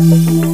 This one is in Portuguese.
Música